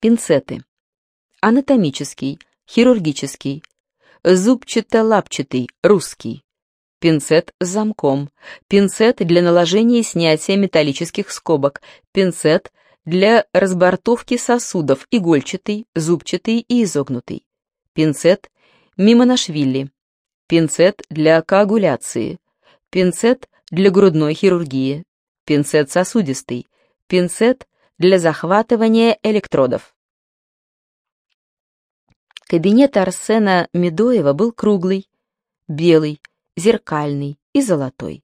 Пинцеты. Анатомический, хирургический, зубчато-лапчатый, русский. Пинцет с замком. Пинцет для наложения и снятия металлических скобок. Пинцет для разбортовки сосудов, игольчатый, зубчатый и изогнутый. Пинцет мимонашвили. Пинцет для коагуляции. Пинцет для грудной хирургии. Пинцет сосудистый. Пинцет для захватывания электродов. Кабинет Арсена Медоева был круглый, белый, зеркальный и золотой.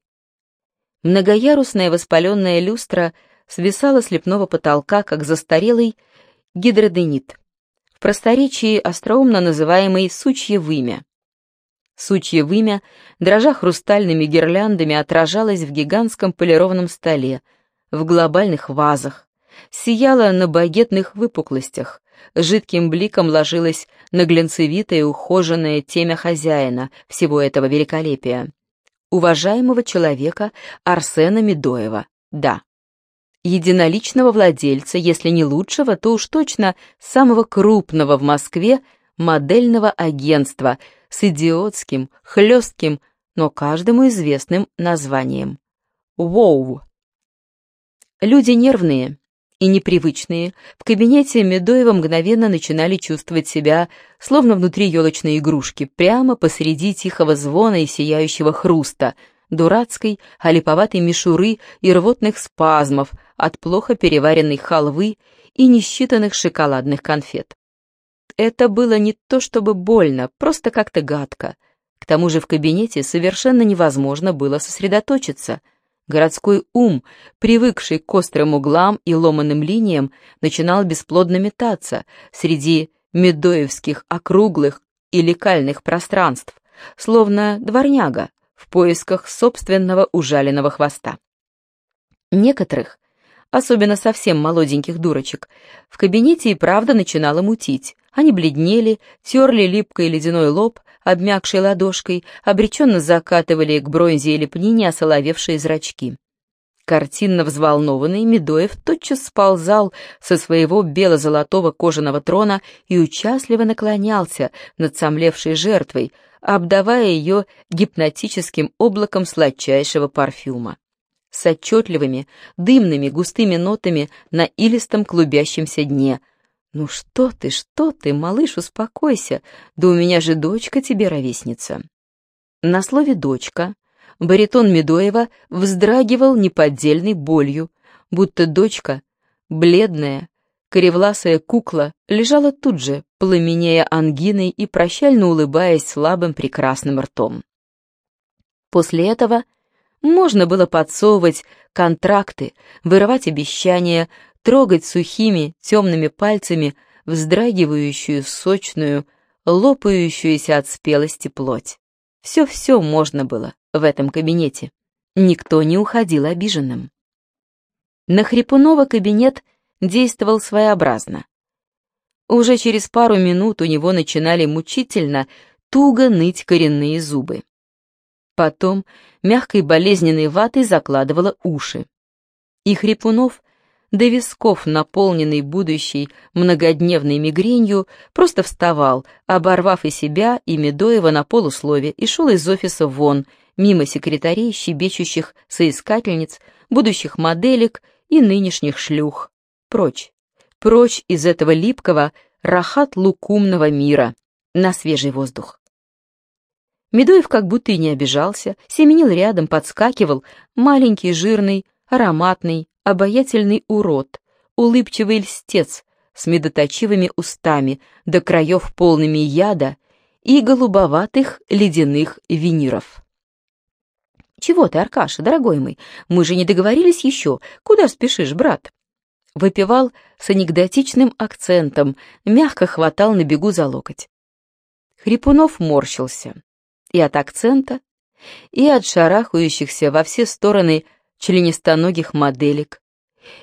Многоярусная воспаленная люстра свисала с лепного потолка, как застарелый гидроденит, в просторечии остроумно называемый «сучье вымя». Сучье вымя, дрожа хрустальными гирляндами, отражалось в гигантском полированном столе, в глобальных вазах, сияло на багетных выпуклостях, жидким бликом ложилось на глянцевитое ухоженное темя хозяина всего этого великолепия. Уважаемого человека Арсена Медоева, да. Единоличного владельца, если не лучшего, то уж точно самого крупного в Москве модельного агентства с идиотским, хлестким, но каждому известным названием. Воу. Люди нервные, и непривычные, в кабинете Медоева мгновенно начинали чувствовать себя, словно внутри елочной игрушки, прямо посреди тихого звона и сияющего хруста, дурацкой, олиповатой мишуры и рвотных спазмов от плохо переваренной халвы и несчитанных шоколадных конфет. Это было не то чтобы больно, просто как-то гадко. К тому же в кабинете совершенно невозможно было сосредоточиться — Городской ум, привыкший к острым углам и ломаным линиям, начинал бесплодно метаться среди медоевских округлых и лекальных пространств, словно дворняга в поисках собственного ужаленного хвоста. Некоторых, особенно совсем молоденьких дурочек, в кабинете и правда начинало мутить. Они бледнели, терли липкой ледяной лоб, обмякшей ладошкой, обреченно закатывали к бронзе и лепнине осоловевшие зрачки. Картинно взволнованный Медоев тотчас сползал со своего бело-золотого кожаного трона и участливо наклонялся над сомлевшей жертвой, обдавая ее гипнотическим облаком сладчайшего парфюма. С отчетливыми, дымными, густыми нотами на илистом клубящемся дне — «Ну что ты, что ты, малыш, успокойся, да у меня же дочка тебе ровесница». На слове «дочка» баритон Медоева вздрагивал неподдельной болью, будто дочка, бледная, коревласая кукла, лежала тут же, пламенея ангиной и прощально улыбаясь слабым прекрасным ртом. После этого можно было подсовывать контракты, вырывать обещания, трогать сухими темными пальцами вздрагивающую, сочную, лопающуюся от спелости плоть. Все-все можно было в этом кабинете. Никто не уходил обиженным. На Хрипунова кабинет действовал своеобразно. Уже через пару минут у него начинали мучительно, туго ныть коренные зубы. Потом мягкой болезненной ватой закладывала уши. И Хрипунов до висков, наполненный будущей многодневной мигренью, просто вставал, оборвав и себя, и Медоева на полуслове, и шел из офиса вон, мимо секретарей, щебечущих соискательниц, будущих моделек и нынешних шлюх. Прочь, прочь из этого липкого, рахат-лукумного мира, на свежий воздух. Медоев как будто и не обижался, семенил рядом, подскакивал, маленький, жирный, ароматный, обаятельный урод, улыбчивый льстец с медоточивыми устами, до краев полными яда и голубоватых ледяных виниров. «Чего ты, Аркаша, дорогой мой, мы же не договорились еще, куда спешишь, брат?» Выпивал с анекдотичным акцентом, мягко хватал на бегу за локоть. Хрипунов морщился. И от акцента, и от шарахающихся во все стороны членистоногих моделек,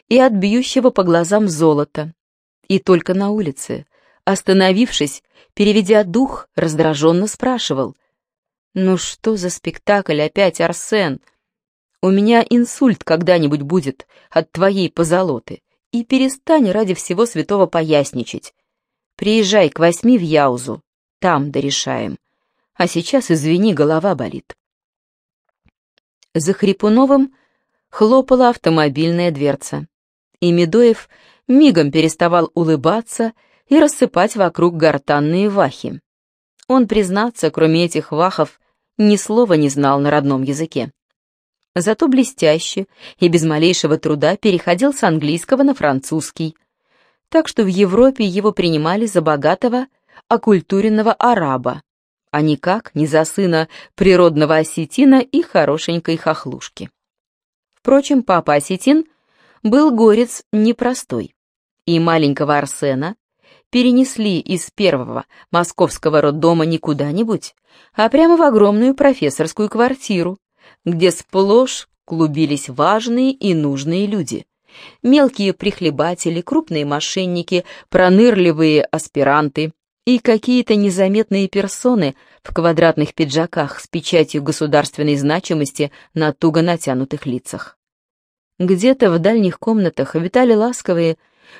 и от бьющего по глазам золота. И только на улице, остановившись, переведя дух, раздраженно спрашивал. «Ну что за спектакль опять, Арсен? У меня инсульт когда-нибудь будет от твоей позолоты. и перестань ради всего святого поясничать. Приезжай к восьми в Яузу, там дорешаем. А сейчас, извини, голова болит. За Хрипуновым хлопала автомобильная дверца, и Медоев мигом переставал улыбаться и рассыпать вокруг гортанные вахи. Он, признаться, кроме этих вахов, ни слова не знал на родном языке. Зато блестяще и без малейшего труда переходил с английского на французский, так что в Европе его принимали за богатого, оккультуренного араба, а никак не за сына природного осетина и хорошенькой хохлушки. Впрочем, папа осетин был горец непростой, и маленького Арсена перенесли из первого московского роддома не куда-нибудь, а прямо в огромную профессорскую квартиру, где сплошь клубились важные и нужные люди. Мелкие прихлебатели, крупные мошенники, пронырливые аспиранты, и какие-то незаметные персоны в квадратных пиджаках с печатью государственной значимости на туго натянутых лицах. Где-то в дальних комнатах витали ласковые,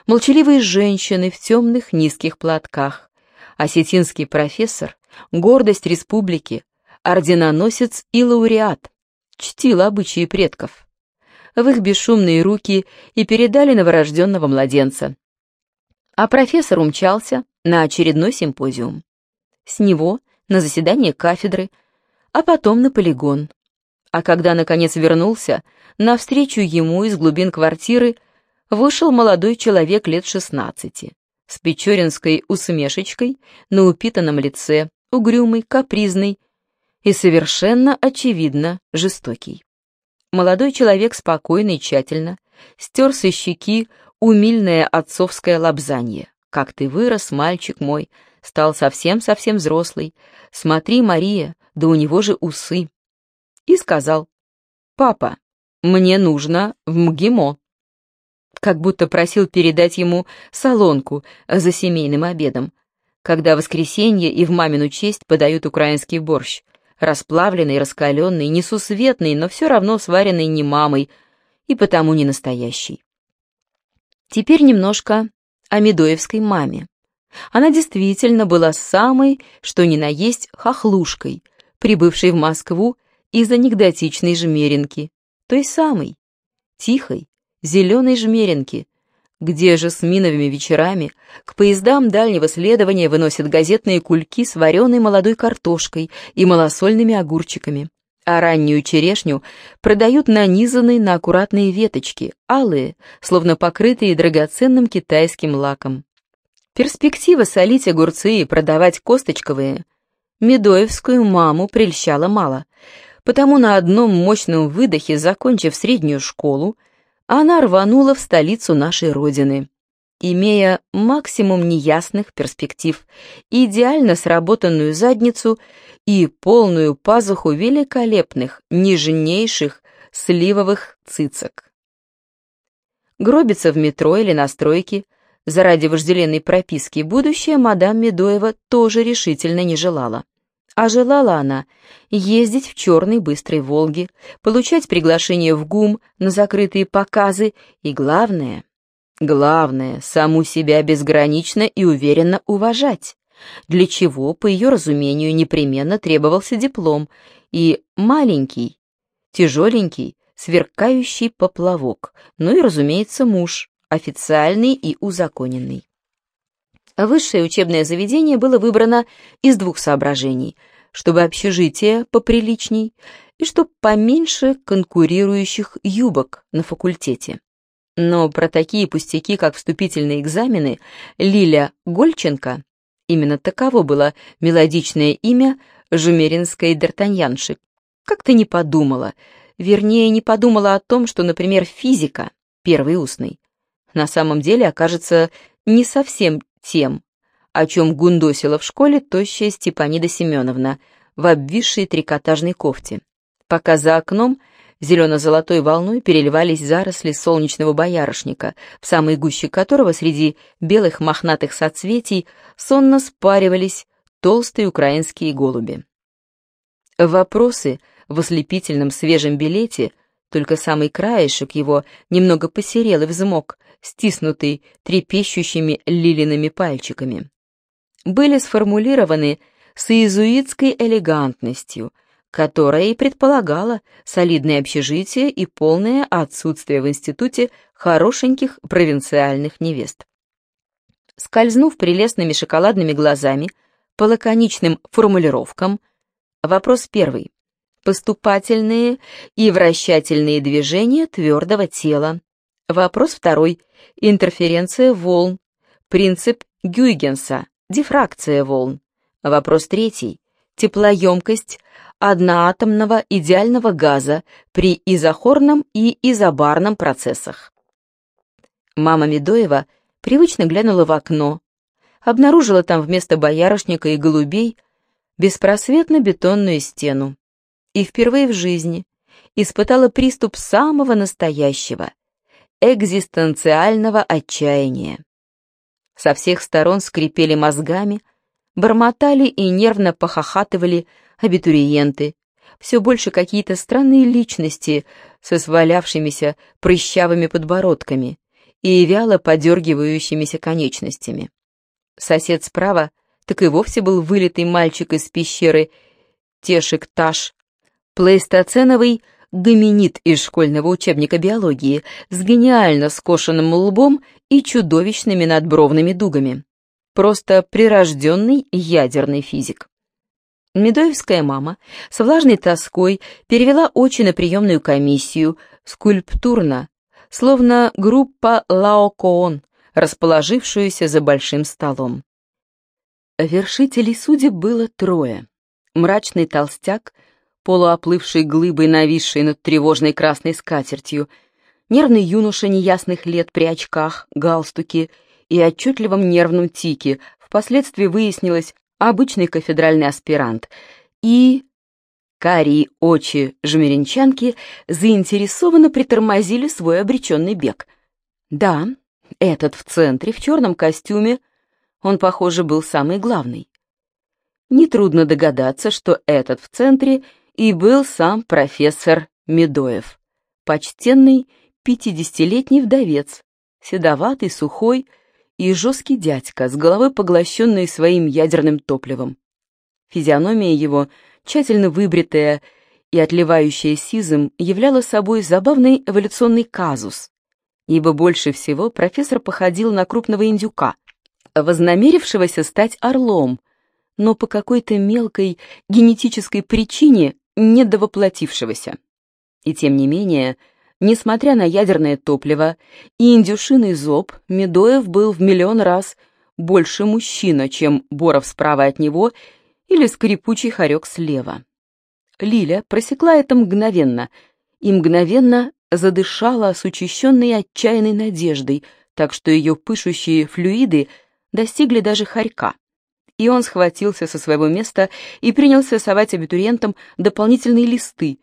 молчаливые женщины в темных низких платках. Осетинский профессор, гордость республики, орденоносец и лауреат, чтил обычаи предков. В их бесшумные руки и передали новорожденного младенца. А профессор умчался, на очередной симпозиум. С него на заседание кафедры, а потом на полигон. А когда, наконец, вернулся, навстречу ему из глубин квартиры вышел молодой человек лет шестнадцати, с печоринской усмешечкой на упитанном лице, угрюмый, капризный и совершенно очевидно жестокий. Молодой человек спокойно и тщательно стер со щеки умильное отцовское лобзанье. Как ты вырос, мальчик мой, стал совсем-совсем взрослый. Смотри, Мария, да у него же усы. И сказал, папа, мне нужно в МГИМО. Как будто просил передать ему солонку за семейным обедом, когда в воскресенье и в мамину честь подают украинский борщ, расплавленный, раскаленный, несусветный, но все равно сваренный не мамой и потому не настоящий. Теперь немножко о Медоевской маме. Она действительно была самой, что ни на есть, хохлушкой, прибывшей в Москву из анекдотичной жмеринки, той самой, тихой, зеленой жмеринки, где же с миновыми вечерами к поездам дальнего следования выносят газетные кульки с вареной молодой картошкой и малосольными огурчиками, а раннюю черешню продают нанизанной на аккуратные веточки, алые, словно покрытые драгоценным китайским лаком. Перспектива солить огурцы и продавать косточковые Медоевскую маму прельщала мало, потому на одном мощном выдохе, закончив среднюю школу, она рванула в столицу нашей Родины, имея максимум неясных перспектив, идеально сработанную задницу и полную пазуху великолепных, нежнейших сливовых цицок. Гробиться в метро или на стройке заради вожделенной прописки будущее мадам Медоева тоже решительно не желала. А желала она ездить в черной быстрой «Волге», получать приглашение в ГУМ на закрытые показы и, главное, главное, саму себя безгранично и уверенно уважать для чего, по ее разумению, непременно требовался диплом и маленький, тяжеленький, сверкающий поплавок, ну и, разумеется, муж, официальный и узаконенный. Высшее учебное заведение было выбрано из двух соображений, чтобы общежитие поприличней и чтобы поменьше конкурирующих юбок на факультете. Но про такие пустяки, как вступительные экзамены, Лиля Гольченко Именно таково было мелодичное имя жумеринской д'Артаньянши. Как-то не подумала, вернее, не подумала о том, что, например, физика, первый устный, на самом деле окажется не совсем тем, о чем гундосила в школе тощая Степанида Семеновна в обвисшей трикотажной кофте, пока за окном Зелено-золотой волной переливались заросли солнечного боярышника, в самой гуще которого среди белых мохнатых соцветий сонно спаривались толстые украинские голуби. Вопросы в ослепительном свежем билете, только самый краешек его немного посерел и взмок, стиснутый трепещущими лилиными пальчиками, были сформулированы с иезуитской элегантностью, которая и предполагала солидное общежитие и полное отсутствие в институте хорошеньких провинциальных невест. Скользнув прелестными шоколадными глазами по лаконичным формулировкам, вопрос первый. Поступательные и вращательные движения твердого тела. Вопрос второй. Интерференция волн. Принцип Гюйгенса. Дифракция волн. Вопрос третий. Теплоемкость одноатомного идеального газа при изохорном и изобарном процессах. Мама Медоева привычно глянула в окно, обнаружила там вместо боярышника и голубей беспросветно бетонную стену и впервые в жизни испытала приступ самого настоящего, экзистенциального отчаяния. Со всех сторон скрипели мозгами, бормотали и нервно похохатывали абитуриенты, все больше какие-то странные личности со свалявшимися прыщавыми подбородками и вяло подергивающимися конечностями. Сосед справа так и вовсе был вылитый мальчик из пещеры Тешик-Таш, плейстоценовый гоминид из школьного учебника биологии с гениально скошенным лбом и чудовищными надбровными дугами. Просто прирожденный ядерный физик. Медоевская мама с влажной тоской перевела очи на приемную комиссию, скульптурно, словно группа Лаокоон, расположившуюся за большим столом. Вершителей судеб было трое. Мрачный толстяк, полуоплывший глыбой, нависший над тревожной красной скатертью, нервный юноша неясных лет при очках, галстуке и отчетливом нервном тике, впоследствии выяснилось обычный кафедральный аспирант, и... Карие очи жмеренчанки заинтересованно притормозили свой обреченный бег. Да, этот в центре, в черном костюме, он, похоже, был самый главный. Нетрудно догадаться, что этот в центре и был сам профессор Медоев, почтенный пятидесятилетний вдовец, седоватый, сухой, и жесткий дядька, с головой поглощенной своим ядерным топливом. Физиономия его, тщательно выбритая и отливающая сизым, являла собой забавный эволюционный казус, ибо больше всего профессор походил на крупного индюка, вознамерившегося стать орлом, но по какой-то мелкой генетической причине недовоплотившегося. И тем не менее, Несмотря на ядерное топливо и индюшиный зоб, Медоев был в миллион раз больше мужчина, чем Боров справа от него или скрипучий хорек слева. Лиля просекла это мгновенно и мгновенно задышала с учащенной отчаянной надеждой, так что ее пышущие флюиды достигли даже хорька. И он схватился со своего места и принялся совать абитуриентам дополнительные листы,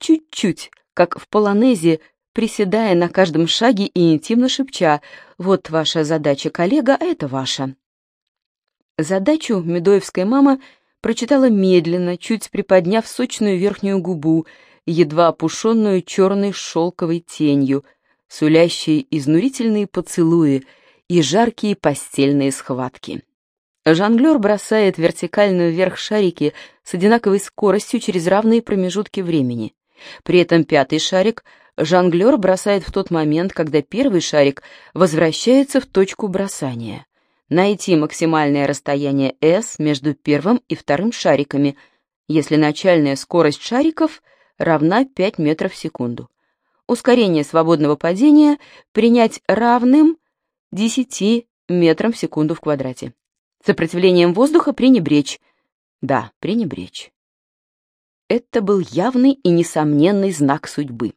чуть-чуть, как в полонезе, приседая на каждом шаге и интимно шепча «Вот ваша задача, коллега, а это ваша». Задачу Медоевская мама прочитала медленно, чуть приподняв сочную верхнюю губу, едва опушенную черной шелковой тенью, сулящей изнурительные поцелуи и жаркие постельные схватки. Жонглер бросает вертикально вверх шарики с одинаковой скоростью через равные промежутки времени. При этом пятый шарик жонглер бросает в тот момент, когда первый шарик возвращается в точку бросания. Найти максимальное расстояние S между первым и вторым шариками, если начальная скорость шариков равна 5 метров в секунду. Ускорение свободного падения принять равным 10 метрам в секунду в квадрате. Сопротивлением воздуха пренебречь. Да, пренебречь. Это был явный и несомненный знак судьбы.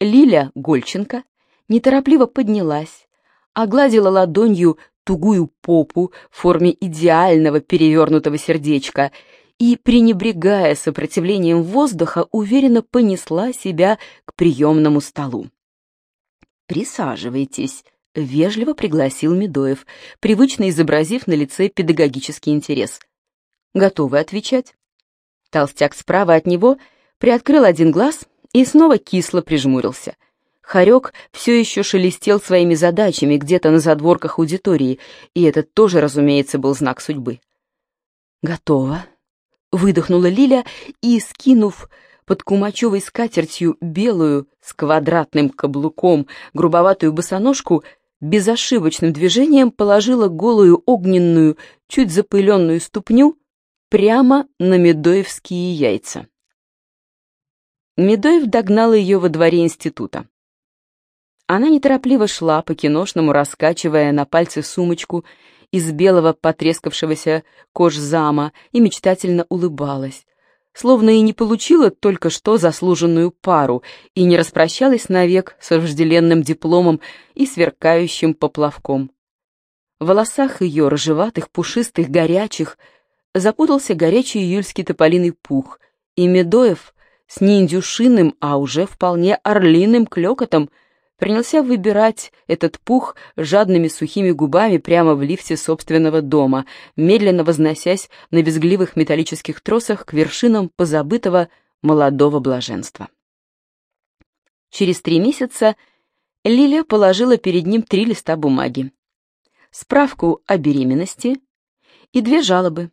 Лиля Гольченко неторопливо поднялась, огладила ладонью тугую попу в форме идеального перевернутого сердечка и, пренебрегая сопротивлением воздуха, уверенно понесла себя к приемному столу. «Присаживайтесь», — вежливо пригласил Медоев, привычно изобразив на лице педагогический интерес. «Готовы отвечать?» Толстяк справа от него приоткрыл один глаз и снова кисло прижмурился. Харек все еще шелестел своими задачами где-то на задворках аудитории, и это тоже, разумеется, был знак судьбы. «Готово», — выдохнула Лиля и, скинув под кумачевой скатертью белую с квадратным каблуком грубоватую босоножку, безошибочным движением положила голую огненную, чуть запыленную ступню прямо на медоевские яйца. Медоев догнал ее во дворе института. Она неторопливо шла по киношному, раскачивая на пальце сумочку из белого потрескавшегося кожзама и мечтательно улыбалась, словно и не получила только что заслуженную пару и не распрощалась навек с вожделенным дипломом и сверкающим поплавком. В волосах ее, рыжеватых, пушистых, горячих, запутался горячий июльский тополиный пух, и Медоев с неиндюшиным, а уже вполне орлиным клёкотом принялся выбирать этот пух жадными сухими губами прямо в лифте собственного дома, медленно возносясь на безгливых металлических тросах к вершинам позабытого молодого блаженства. Через три месяца Лиля положила перед ним три листа бумаги. Справку о беременности и две жалобы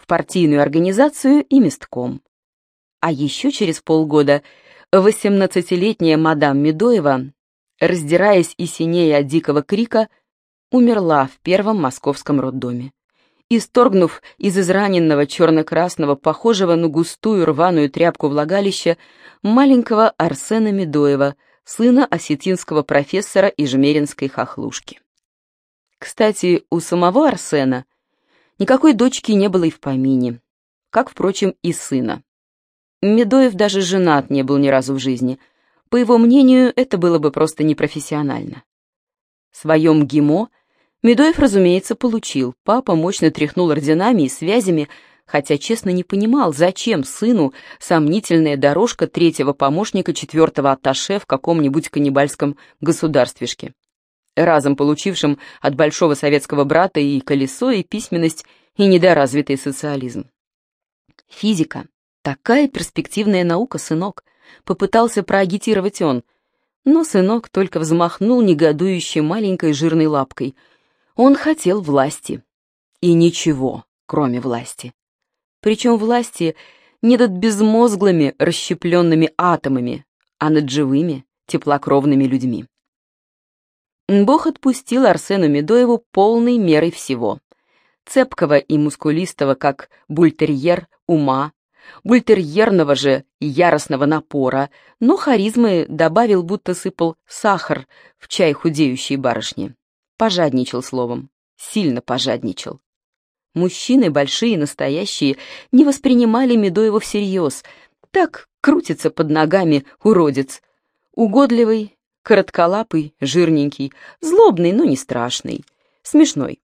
в партийную организацию и местком. А еще через полгода 18-летняя мадам Медоева раздираясь и синея от дикого крика, умерла в первом московском роддоме. Исторгнув из израненного черно-красного, похожего на густую рваную тряпку влагалища, маленького Арсена Медоева, сына осетинского профессора и жмеринской хохлушки. Кстати, у самого Арсена никакой дочки не было и в помине, как, впрочем, и сына. Медоев даже женат не был ни разу в жизни — по его мнению, это было бы просто непрофессионально. Свое МГИМО Медоев, разумеется, получил. Папа мощно тряхнул орденами и связями, хотя честно не понимал, зачем сыну сомнительная дорожка третьего помощника четвертого атташе в каком-нибудь каннибальском государствишке, разом получившим от большого советского брата и колесо, и письменность, и недоразвитый социализм. Физика — такая перспективная наука, сынок — попытался проагитировать он, но сынок только взмахнул негодующей маленькой жирной лапкой. Он хотел власти. И ничего, кроме власти. Причем власти не над безмозглыми расщепленными атомами, а над живыми, теплокровными людьми. Бог отпустил Арсену Медоеву полной мерой всего. Цепкого и мускулистого, как бультерьер, ума, бультерьерного же и яростного напора, но харизмы добавил, будто сыпал сахар в чай худеющей барышни. Пожадничал словом, сильно пожадничал. Мужчины, большие, настоящие, не воспринимали Медоева всерьез. Так крутится под ногами уродец. Угодливый, коротколапый, жирненький, злобный, но не страшный, смешной.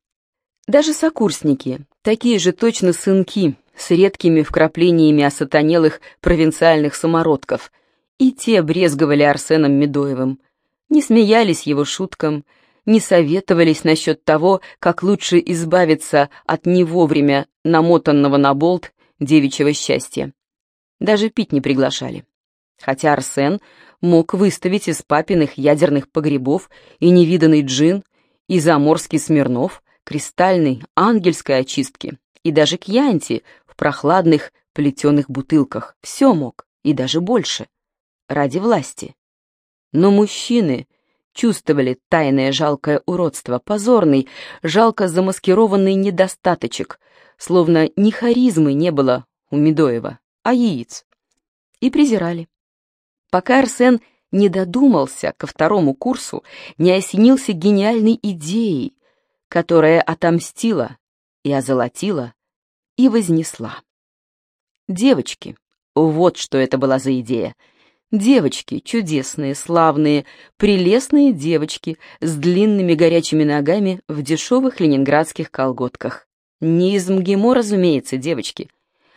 Даже сокурсники, такие же точно сынки, с редкими вкраплениями осатанелых провинциальных самородков. И те брезговали Арсеном Медоевым, не смеялись его шуткам, не советовались насчет того, как лучше избавиться от не вовремя намотанного на болт девичьего счастья. Даже пить не приглашали. Хотя Арсен мог выставить из папиных ядерных погребов и невиданный джин, и заморский Смирнов, кристальной, ангельской очистки, и даже кьянти прохладных плетеных бутылках. Все мог, и даже больше. Ради власти. Но мужчины чувствовали тайное жалкое уродство, позорный, жалко замаскированный недостаточек, словно ни харизмы не было у Медоева, а яиц. И презирали. Пока Арсен не додумался ко второму курсу, не осенился гениальной идеей, которая отомстила и озолотила и вознесла. Девочки, вот что это была за идея. Девочки, чудесные, славные, прелестные девочки с длинными горячими ногами в дешевых ленинградских колготках. Не из МГИМО, разумеется, девочки,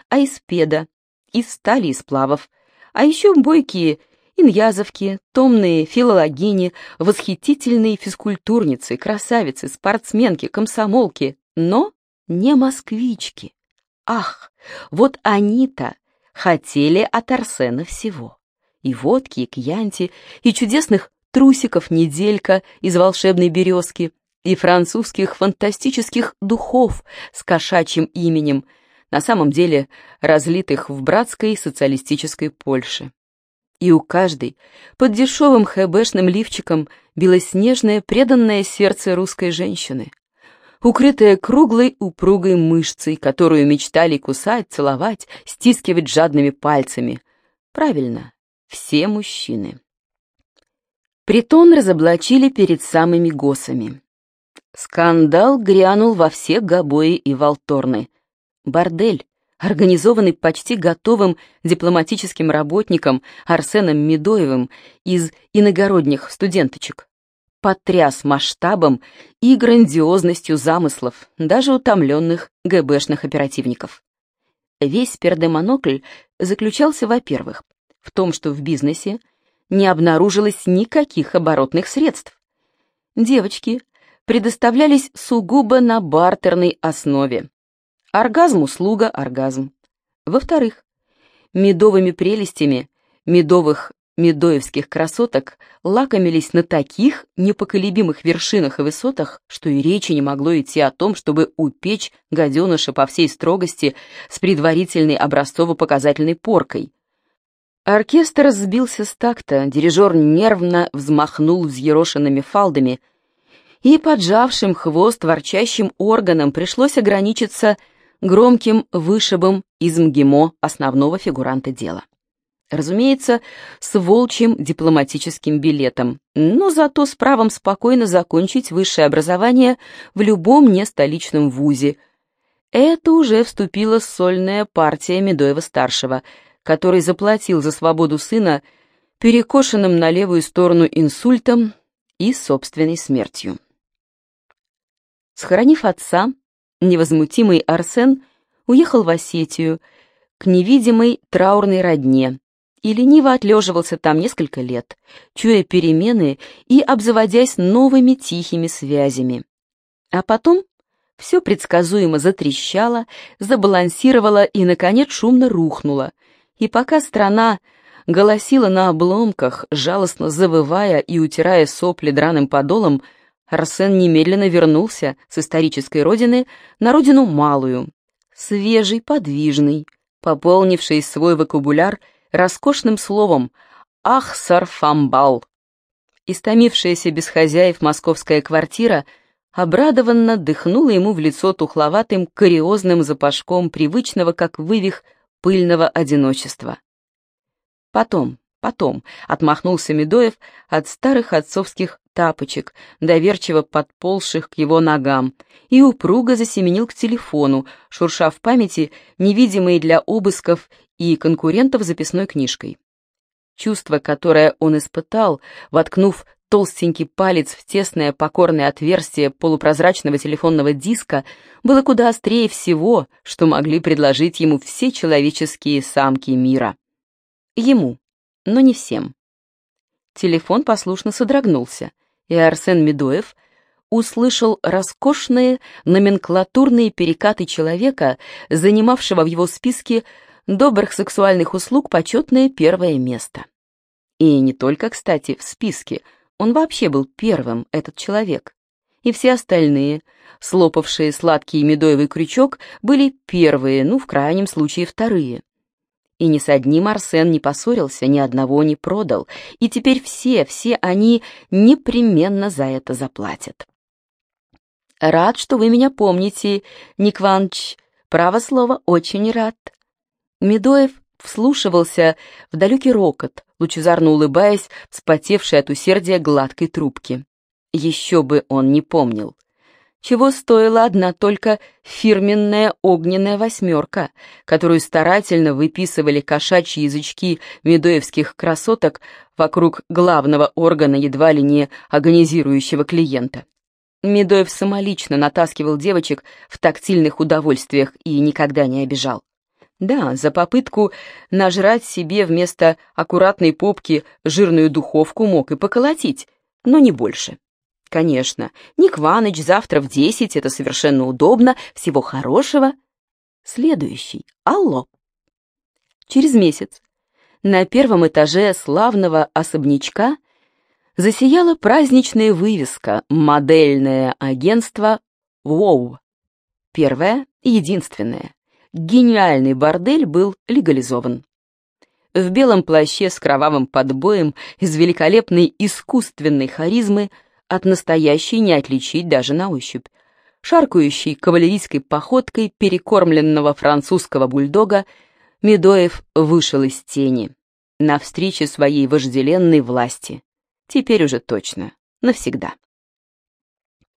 а из педа, из стали и сплавов, а еще бойкие иньязовки, томные филологини, восхитительные физкультурницы, красавицы, спортсменки, комсомолки, но не москвички. Ах, вот они-то хотели от Арсена всего. И водки, и кьянти, и чудесных трусиков неделька из волшебной березки и французских фантастических духов с кошачьим именем, на самом деле разлитых в братской социалистической Польше. И у каждой под дешевым хэбэшным лифчиком белоснежное преданное сердце русской женщины, укрытое круглой упругой мышцей, которую мечтали кусать, целовать, стискивать жадными пальцами. Правильно, все мужчины. Притон разоблачили перед самыми госами. Скандал грянул во все гобои и волторны. Бордель, организованный почти готовым дипломатическим работником Арсеном Медоевым из иногородних студенточек, потряс масштабом и грандиозностью замыслов даже утомленных ГБшных оперативников. Весь пердемонокль заключался, во-первых, в том, что в бизнесе не обнаружилось никаких оборотных средств. Девочки предоставлялись сугубо на бартерной основе. Оргазм-услуга, оргазм. Во-вторых, медовыми прелестями медовых медоевских красоток лакомились на таких непоколебимых вершинах и высотах, что и речи не могло идти о том, чтобы упечь гаденыша по всей строгости с предварительной образцово-показательной поркой. Оркестр сбился с такта, дирижер нервно взмахнул взъерошенными фалдами, и поджавшим хвост ворчащим органам пришлось ограничиться громким вышибом из МГИМО основного фигуранта дела. Разумеется, с волчьим дипломатическим билетом, но зато с правом спокойно закончить высшее образование в любом нестоличном вузе. Это уже вступила сольная партия Медоева-старшего, который заплатил за свободу сына перекошенным на левую сторону инсультом и собственной смертью. Схоронив отца, невозмутимый Арсен уехал в Осетию к невидимой траурной родне, и лениво отлеживался там несколько лет, чуя перемены и обзаводясь новыми тихими связями. А потом все предсказуемо затрещало, забалансировало и, наконец, шумно рухнуло. И пока страна голосила на обломках, жалостно завывая и утирая сопли драным подолом, Арсен немедленно вернулся с исторической родины на родину малую, свежий, подвижный, пополнивший свой вокабуляр – роскошным словом «Ах, сарфамбал!». Истомившаяся без хозяев московская квартира обрадованно дыхнула ему в лицо тухловатым кариозным запашком привычного, как вывих, пыльного одиночества. Потом, потом, отмахнулся Медоев от старых отцовских тапочек, доверчиво подползших к его ногам, и упруго засеменил к телефону, шурша в памяти невидимые для обысков и конкурентов записной книжкой. Чувство, которое он испытал, воткнув толстенький палец в тесное покорное отверстие полупрозрачного телефонного диска, было куда острее всего, что могли предложить ему все человеческие самки мира. Ему, но не всем. Телефон послушно содрогнулся, и Арсен Медоев услышал роскошные номенклатурные перекаты человека, занимавшего в его списке добрых сексуальных услуг почетное первое место. И не только, кстати, в списке, он вообще был первым, этот человек. И все остальные, слопавшие сладкий медоевый крючок, были первые, ну, в крайнем случае, вторые. И ни с одним Арсен не поссорился, ни одного не продал, и теперь все, все они непременно за это заплатят. «Рад, что вы меня помните, Ник Иванович. Право слово, очень рад», Медоев вслушивался в далекий рокот, лучезарно улыбаясь, вспотевшей от усердия гладкой трубки. Еще бы он не помнил. Чего стоила одна только фирменная огненная восьмерка, которую старательно выписывали кошачьи язычки медоевских красоток вокруг главного органа едва ли не агонизирующего клиента. Медоев самолично натаскивал девочек в тактильных удовольствиях и никогда не обижал. Да, за попытку нажрать себе вместо аккуратной попки жирную духовку мог и поколотить, но не больше. Конечно, Ник Ваныч завтра в десять, это совершенно удобно, всего хорошего. Следующий. Алло. Через месяц на первом этаже славного особнячка засияла праздничная вывеска «Модельное агентство ВОУ». Первое и единственное. Гениальный бордель был легализован. В белом плаще с кровавым подбоем из великолепной искусственной харизмы от настоящей не отличить даже на ощупь. Шаркающей кавалерийской походкой перекормленного французского бульдога Медоев вышел из тени навстречу своей вожделенной власти. Теперь уже точно, навсегда.